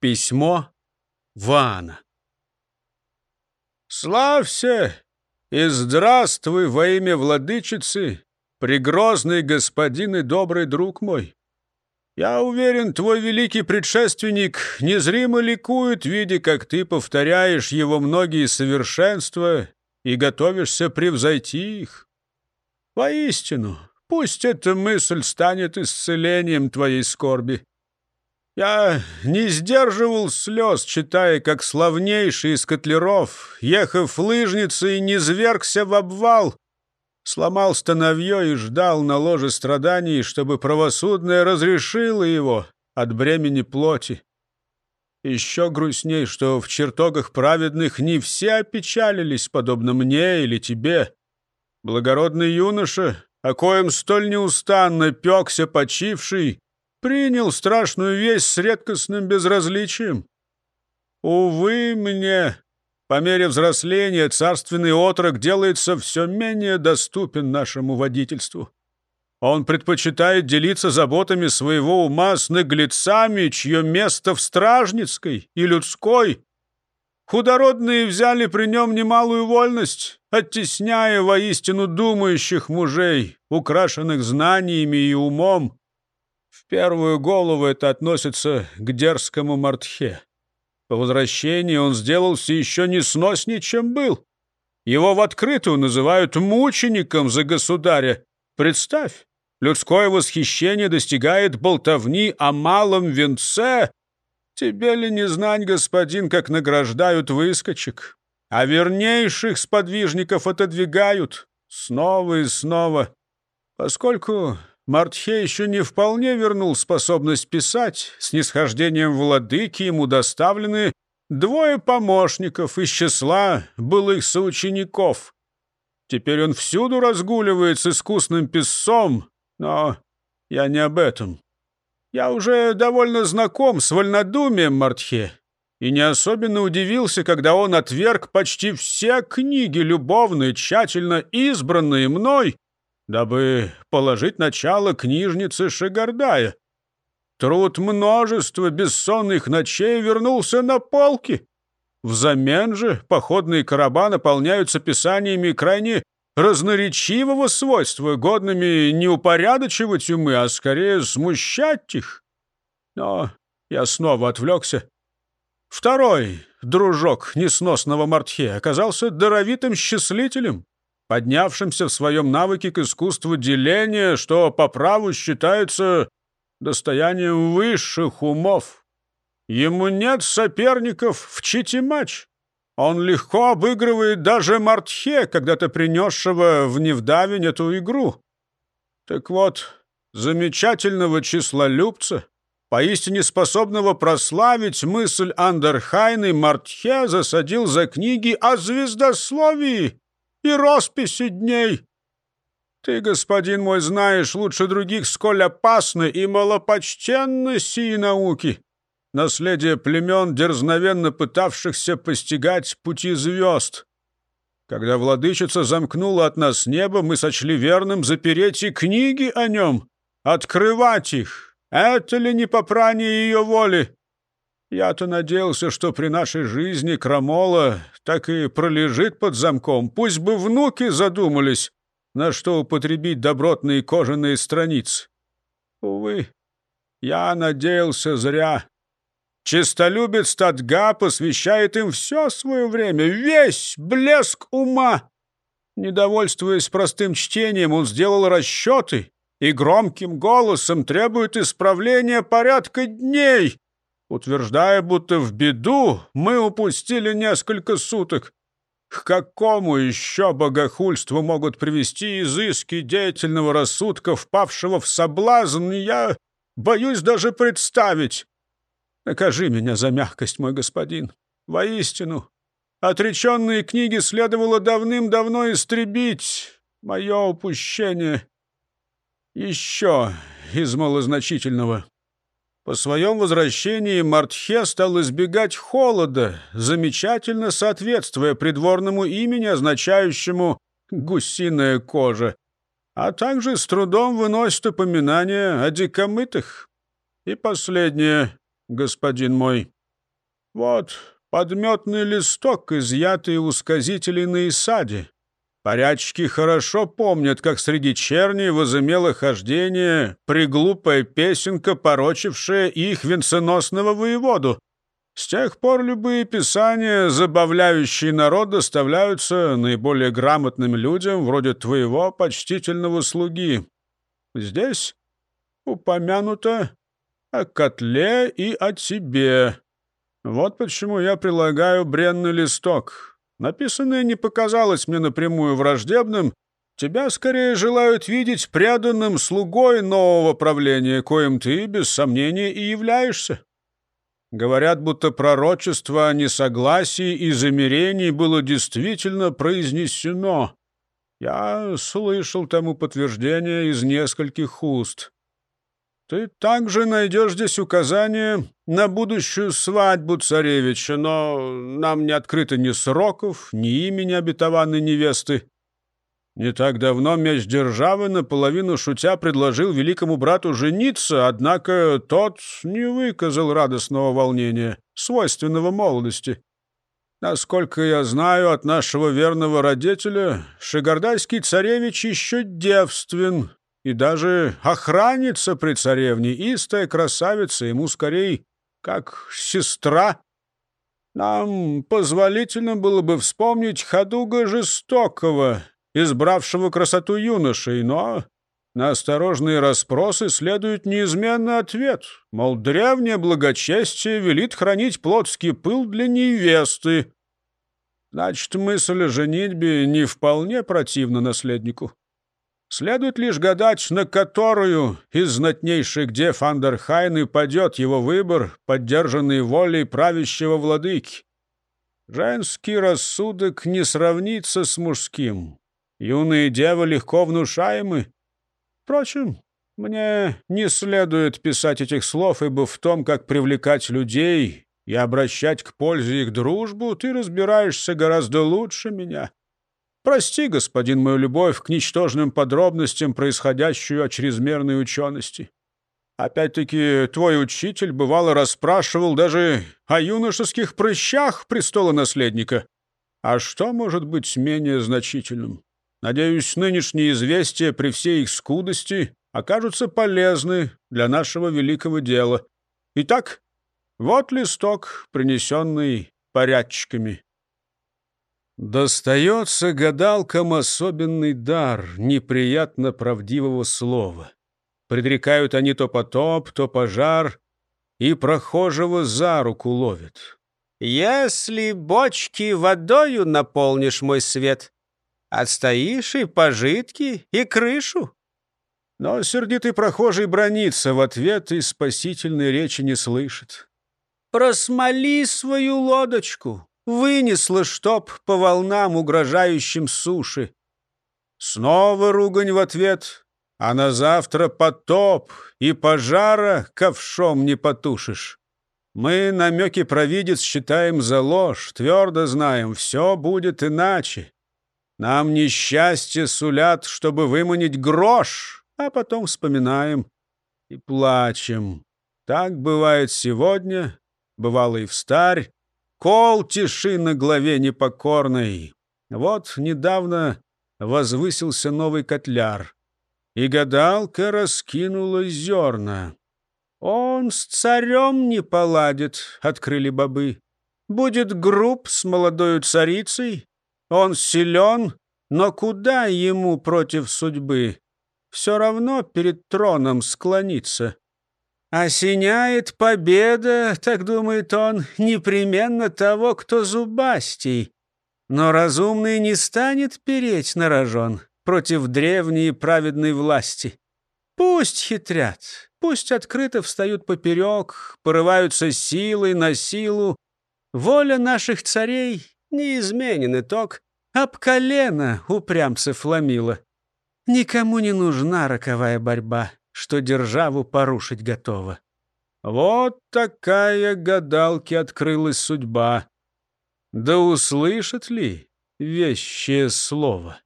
Письмо Вана. Славься и здравствуй во имя владычицы, пригрозный господин и добрый друг мой. Я уверен, твой великий предшественник незримо ликует, видя, как ты повторяешь его многие совершенства и готовишься превзойти их. Воистину, пусть эта мысль станет исцелением твоей скорби. Я не сдерживал слез, читая, как славнейший из котлеров, ехав лыжницей, не звергся в обвал, сломал становье и ждал на ложе страданий, чтобы правосудное разрешило его от бремени плоти. Еще грустней, что в чертогах праведных не все опечалились, подобно мне или тебе. Благородный юноша, о коем столь неустанно пекся почивший, принял страшную весть с редкостным безразличием. Увы мне, по мере взросления царственный отрок делается все менее доступен нашему водительству. Он предпочитает делиться заботами своего ума с наглецами, чье место в стражницкой и людской. Худородные взяли при нем немалую вольность, оттесняя воистину думающих мужей, украшенных знаниями и умом, первую голову это относится к дерзкому Мартхе. По возвращении он сделался еще несноснее, чем был. Его в открытую называют мучеником за государя. Представь, людское восхищение достигает болтовни о малом венце. Тебе ли не знать, господин, как награждают выскочек? А вернейших сподвижников отодвигают снова и снова. Поскольку Мартхе еще не вполне вернул способность писать. С нисхождением владыки ему доставлены двое помощников из числа былых соучеников. Теперь он всюду разгуливает с искусным писцом, но я не об этом. Я уже довольно знаком с вольнодумием Мартхе и не особенно удивился, когда он отверг почти все книги любовные, тщательно избранные мной, дабы положить начало книжнице Шигардая. Труд множества бессонных ночей вернулся на полки. Взамен же походные короба наполняются писаниями крайне разноречивого свойства, годными не упорядочивать умы, а скорее смущать их. Но я снова отвлекся. Второй дружок несносного Мартхе оказался даровитым счислителем поднявшимся в своем навыке к искусству деления, что по праву считается достоянием высших умов. Ему нет соперников в чите-матч. Он легко обыгрывает даже Мартхе, когда-то принесшего в Невдавень эту игру. Так вот, замечательного числолюбца, поистине способного прославить мысль Андерхайны, Мартхе засадил за книги о звездословии, и росписи дней. Ты, господин мой, знаешь лучше других, сколь опасны и малопочтенны сии науки, наследие племен, дерзновенно пытавшихся постигать пути звезд. Когда владычица замкнула от нас небо, мы сочли верным запереть и книги о нем, открывать их. Это ли не попрание ее воли? Я-то надеялся, что при нашей жизни крамола так и пролежит под замком. Пусть бы внуки задумались, на что употребить добротные кожаные страницы. Увы, я надеялся зря. Чистолюбец Тадга посвящает им все свое время, весь блеск ума. Недовольствуясь простым чтением, он сделал расчеты и громким голосом требует исправления порядка дней, утверждая, будто в беду мы упустили несколько суток. К какому еще богохульству могут привести изыски деятельного рассудка, впавшего в соблазн, я боюсь даже представить. Накажи меня за мягкость, мой господин. Воистину, отреченные книги следовало давным-давно истребить. Мое упущение еще из малозначительного. По своем возвращении Мартхе стал избегать холода, замечательно соответствуя придворному имени, означающему «гусиная кожа», а также с трудом выносит упоминание о дикомытых. И последнее, господин мой. Вот подметный листок, изъятый у сказителей на Исаде. Порядчики хорошо помнят, как среди черней возымело хождение приглупая песенка, порочившая их венценосного воеводу. С тех пор любые писания, забавляющие народ, доставляются наиболее грамотным людям, вроде твоего почтительного слуги. Здесь упомянуто о котле и о тебе. Вот почему я прилагаю бренный листок. Написанное не показалось мне напрямую враждебным. Тебя скорее желают видеть преданным слугой нового правления, коим ты, без сомнения, и являешься. Говорят, будто пророчество о несогласии и замирении было действительно произнесено. Я слышал тому подтверждение из нескольких уст. Ты также найдешь здесь указание на будущую свадьбу царевича, но нам не открыто ни сроков, ни имени обетованной невесты. Не так давно меч державы наполовину шутя предложил великому брату жениться, однако тот не выказал радостного волнения, свойственного молодости. Насколько я знаю от нашего верного родителя, Шигардайский царевич еще девствен, и даже охранница при царевне, истая красавица, ему скорее как сестра. Нам позволительно было бы вспомнить Ходуга Жестокого, избравшего красоту юношей, но на осторожные расспросы следует неизменный ответ, мол, древнее благочестие велит хранить плотский пыл для невесты. Значит, мысль о женитьбе не вполне противна наследнику. Следует лишь гадать, на которую из знатнейших дев Андерхайны падет его выбор, поддержанный волей правящего владыки. Женский рассудок не сравнится с мужским. Юные девы легко внушаемы. Впрочем, мне не следует писать этих слов, ибо в том, как привлекать людей и обращать к пользе их дружбу, ты разбираешься гораздо лучше меня. Прости, господин, мою любовь к ничтожным подробностям, происходящую от чрезмерной учености. Опять-таки, твой учитель бывало расспрашивал даже о юношеских прыщах престола наследника. А что может быть менее значительным? Надеюсь, нынешние известия при всей их скудости окажутся полезны для нашего великого дела. Итак, вот листок, принесенный порядчиками. Достается гадалкам особенный дар неприятно правдивого слова. Предрекают они то потоп, то пожар, и прохожего за руку ловят. «Если бочки водою наполнишь мой свет, отстоишь и пожитки, и крышу». Но сердитый прохожий бронится в ответ и спасительной речи не слышит. «Просмоли свою лодочку, Вынесло, чтоб по волнам, угрожающим суши. Снова ругань в ответ, а на завтра потоп, и пожара ковшом не потушишь. Мы намеки провидец считаем за ложь, твердо знаем, все будет иначе. Нам несчастье сулят, чтобы выманить грош, а потом вспоминаем и плачем. Так бывает сегодня, бывало и в старь, Кол тиши на главе непокорной. Вот недавно возвысился новый котляр, и гадалка раскинула зерна. «Он с царем не поладит», — открыли бобы. «Будет груб с молодою царицей. Он силен, но куда ему против судьбы? Все равно перед троном склониться. Осеняет победа, так думает он, непременно того, кто зубастей. Но разумный не станет переть на рожон против древней праведной власти. Пусть хитрят, пусть открыто встают поперек, порываются силой на силу. Воля наших царей не изменен итог, об колено упрямцев ломила. Никому не нужна роковая борьба что державу порушить готова. Вот такая гадалке открылась судьба. Да услышат ли вещее слово?